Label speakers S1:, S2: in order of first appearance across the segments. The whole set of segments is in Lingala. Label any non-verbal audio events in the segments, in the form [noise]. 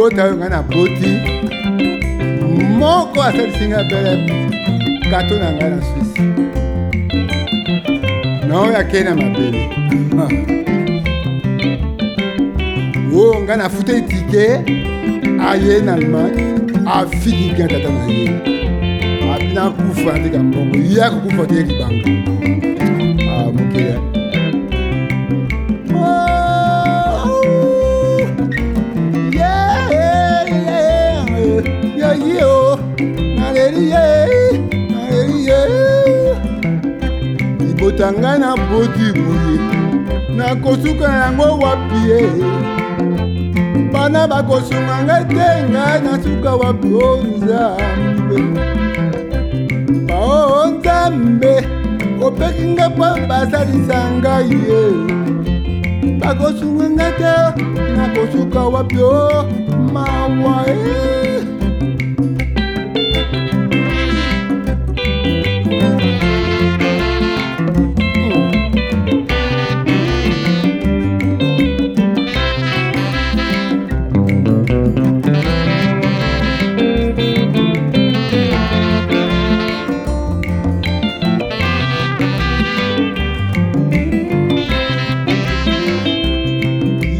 S1: libota oyo ngai naboti moko asalisi ngai bele kato na ngai na swisse na oyo akei na mabele [laughs] oyo oh, ngai nafuta etike aye na allemagne afiki ngai tata na ye abina kufa ndeka mbongo ye akokufa te ye libanga ah, mokili libota ngai na boti boye nakosuka yango wapi ye bana bakosunga ngai te ngai nasuka wapi o oh, nzambe bao oh, nzambe opeki ngai mpo basalisa ngai ye bakosunga ngai te nakosuka wapi o oh, mawa ye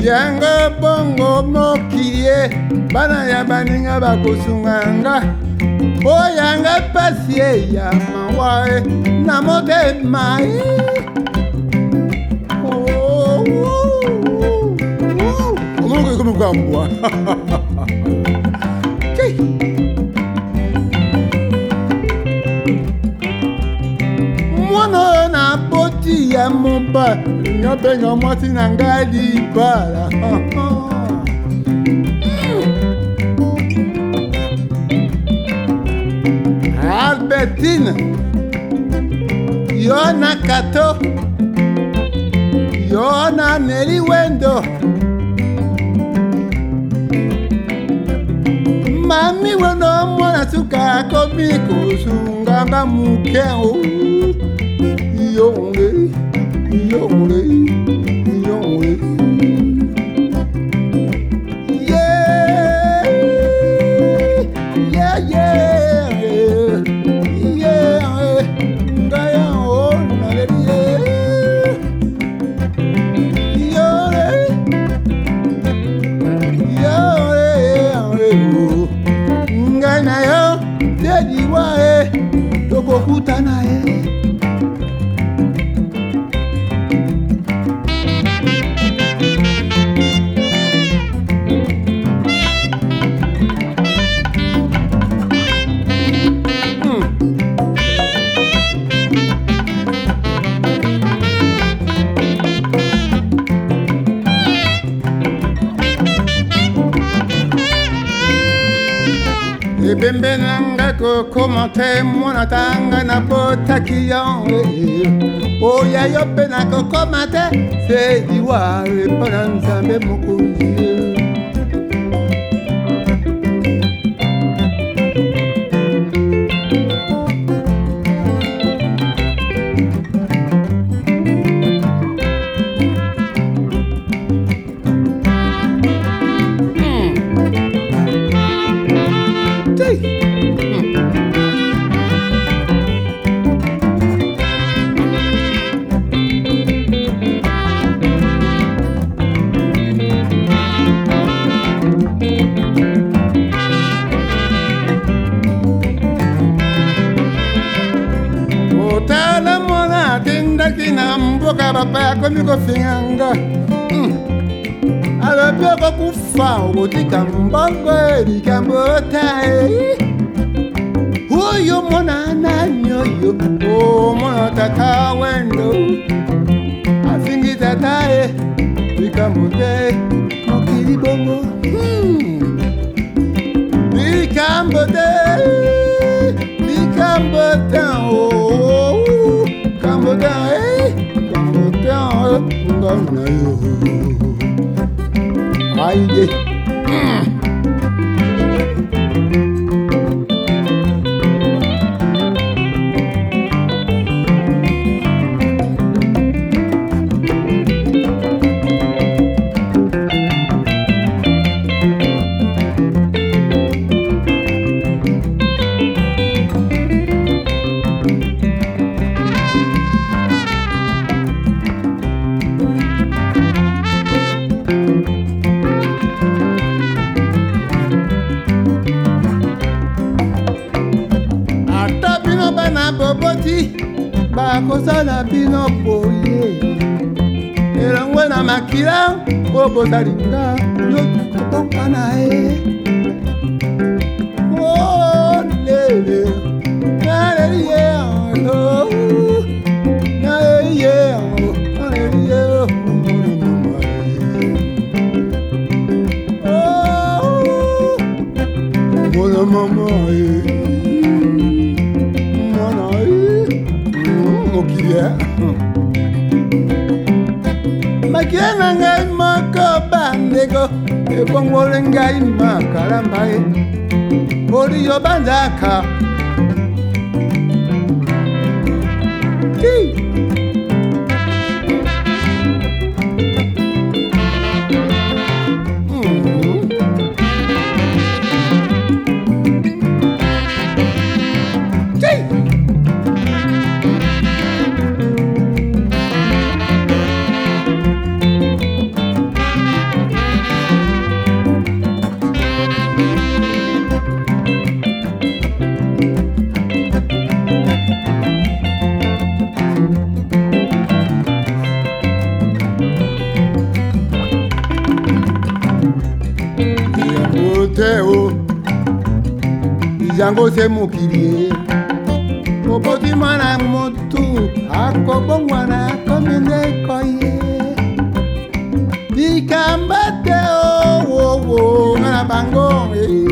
S1: yango bongo mokili ye bana ya baninga bakosunga nga boyanga mpasi ye ya mawa e na motema oh, oh, oh, omokoekomikambwa [laughs] ya mumba nyopenyo mwati nangali bara Albertine Yona Kato Yona Neri Wendo Mami wendo mwana suka komi kusunga muke pembe na nga kokoma te mwana tanga nabotaki yango e. oya yo mpe nakokoma te se liwa epo na nzambe mokonzi e. got a back on your finger. Alabia kufa utika mbongo elika mbotae Huyo mwana ananyoyo O mwana tata wendo Asingi tatae Lika mbote Mokili bongo Lika mbote nayo ayide. Mm. bozala bino boye elongo na makila po bozali nga yo tukokokwa na ye makie makie na ngai moko bandeko ebongoli ngai makalamba ye oli Django se mukirie Obodi mwana motu Akobo na komi koye Dikambate o oh, wo oh, wo oh, na bango eh